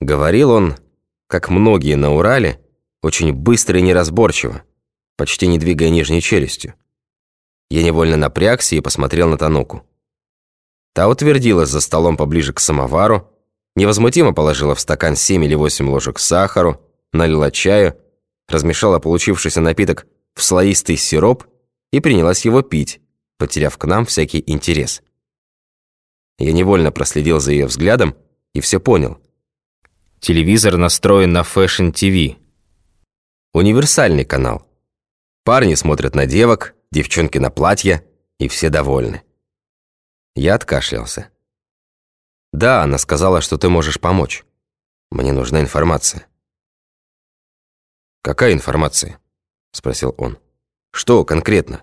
Говорил он, как многие на Урале, очень быстро и неразборчиво, почти не двигая нижней челюстью. Я невольно напрягся и посмотрел на Тануку. Та утвердилась за столом поближе к самовару, невозмутимо положила в стакан семь или восемь ложек сахару, налила чаю, размешала получившийся напиток в слоистый сироп и принялась его пить, потеряв к нам всякий интерес. Я невольно проследил за ее взглядом и все понял. Телевизор настроен на Fashion TV. Универсальный канал. Парни смотрят на девок, девчонки на платья, и все довольны. Я откашлялся. «Да, она сказала, что ты можешь помочь. Мне нужна информация». «Какая информация?» – спросил он. «Что конкретно?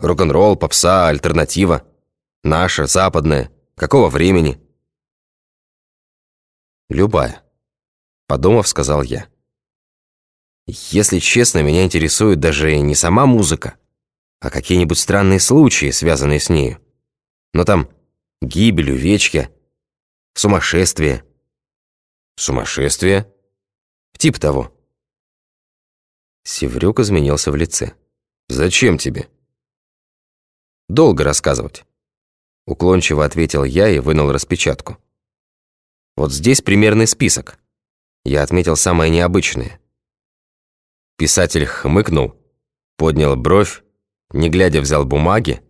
Рок-н-ролл, попса, альтернатива? Наша, западная? Какого времени?» «Любая», – подумав, сказал я. «Если честно, меня интересует даже не сама музыка, а какие-нибудь странные случаи, связанные с нею. Но там гибель, увечья, сумасшествие». «Сумасшествие?» «Тип того». Севрюк изменился в лице. «Зачем тебе?» «Долго рассказывать», — уклончиво ответил я и вынул распечатку. «Вот здесь примерный список. Я отметил самое необычное». Писатель хмыкнул, поднял бровь, не глядя взял бумаги,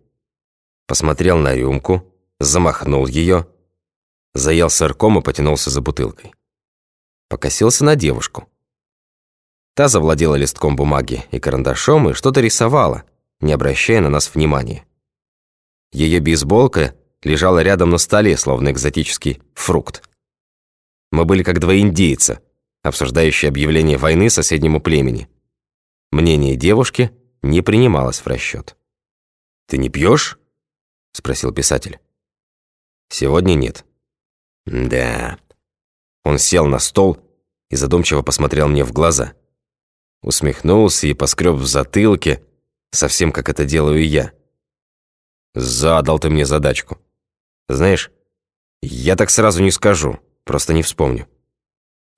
посмотрел на рюмку, замахнул ее, заел сырком и потянулся за бутылкой. Покосился на девушку. Та завладела листком бумаги и карандашом и что-то рисовала, не обращая на нас внимания. Ее бейсболка лежала рядом на столе, словно экзотический фрукт. Мы были как два индейца, обсуждающие объявление войны соседнему племени. Мнение девушки не принималось в расчет. «Ты не пьешь?» – спросил писатель. «Сегодня нет». «Да». Он сел на стол и задумчиво посмотрел мне в глаза – Усмехнулся и поскреб в затылке, совсем как это делаю я. Задал ты мне задачку. Знаешь, я так сразу не скажу, просто не вспомню.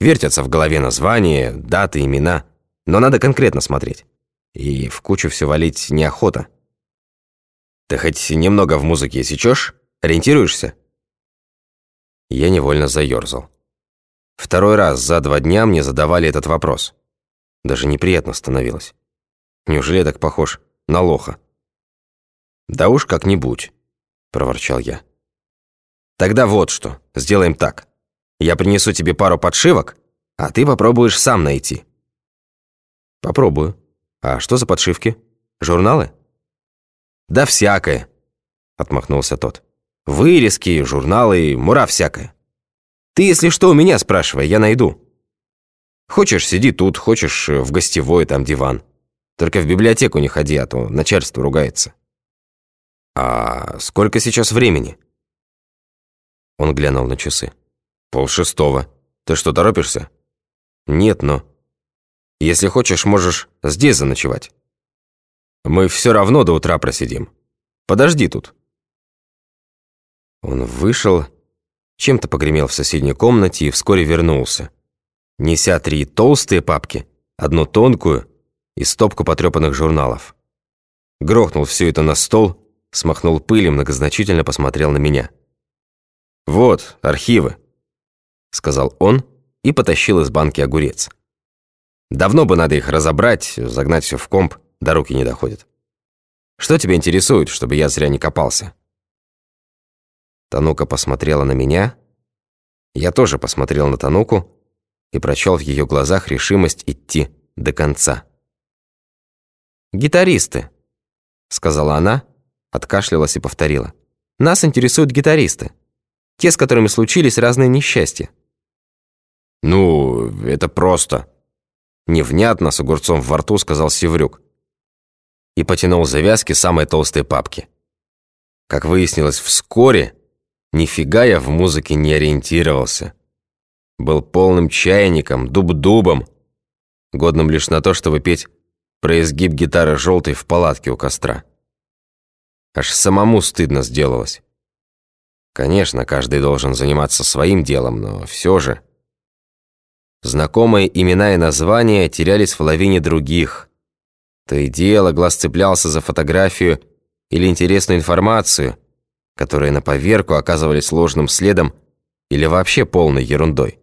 Вертятся в голове названия, даты, имена, но надо конкретно смотреть. И в кучу все валить неохота. Ты хоть немного в музыке сечешь? Ориентируешься? Я невольно заерзал. Второй раз за два дня мне задавали этот вопрос. Даже неприятно становилось. Неужели я так похож на лоха? «Да уж как-нибудь», – проворчал я. «Тогда вот что, сделаем так. Я принесу тебе пару подшивок, а ты попробуешь сам найти». «Попробую. А что за подшивки? Журналы?» «Да всякое», – отмахнулся тот. «Вырезки, журналы, мура всякое. Ты, если что, у меня спрашивай, я найду». Хочешь, сиди тут, хочешь, э, в гостевой, там диван. Только в библиотеку не ходи, а то начальство ругается. А сколько сейчас времени? Он глянул на часы. Пол шестого. Ты что, торопишься? Нет, но... Если хочешь, можешь здесь заночевать. Мы все равно до утра просидим. Подожди тут. Он вышел, чем-то погремел в соседней комнате и вскоре вернулся неся три толстые папки, одну тонкую и стопку потрепанных журналов. Грохнул все это на стол, смахнул пыль и многозначительно посмотрел на меня. «Вот, архивы», — сказал он и потащил из банки огурец. «Давно бы надо их разобрать, загнать все в комп, до руки не доходит. Что тебя интересует, чтобы я зря не копался?» Танука посмотрела на меня. Я тоже посмотрел на Тануку, и прочел в ее глазах решимость идти до конца. «Гитаристы», — сказала она, откашлялась и повторила. «Нас интересуют гитаристы, те, с которыми случились разные несчастья». «Ну, это просто», — невнятно с огурцом во рту сказал Севрюк и потянул завязки самой толстой папки. Как выяснилось вскоре, нифига я в музыке не ориентировался был полным чайником, дуб-дубом, годным лишь на то, чтобы петь про изгиб гитары желтой в палатке у костра. Аж самому стыдно сделалось. Конечно, каждый должен заниматься своим делом, но все же... Знакомые имена и названия терялись в лавине других. То и дело глаз цеплялся за фотографию или интересную информацию, которые на поверку оказывались ложным следом или вообще полной ерундой.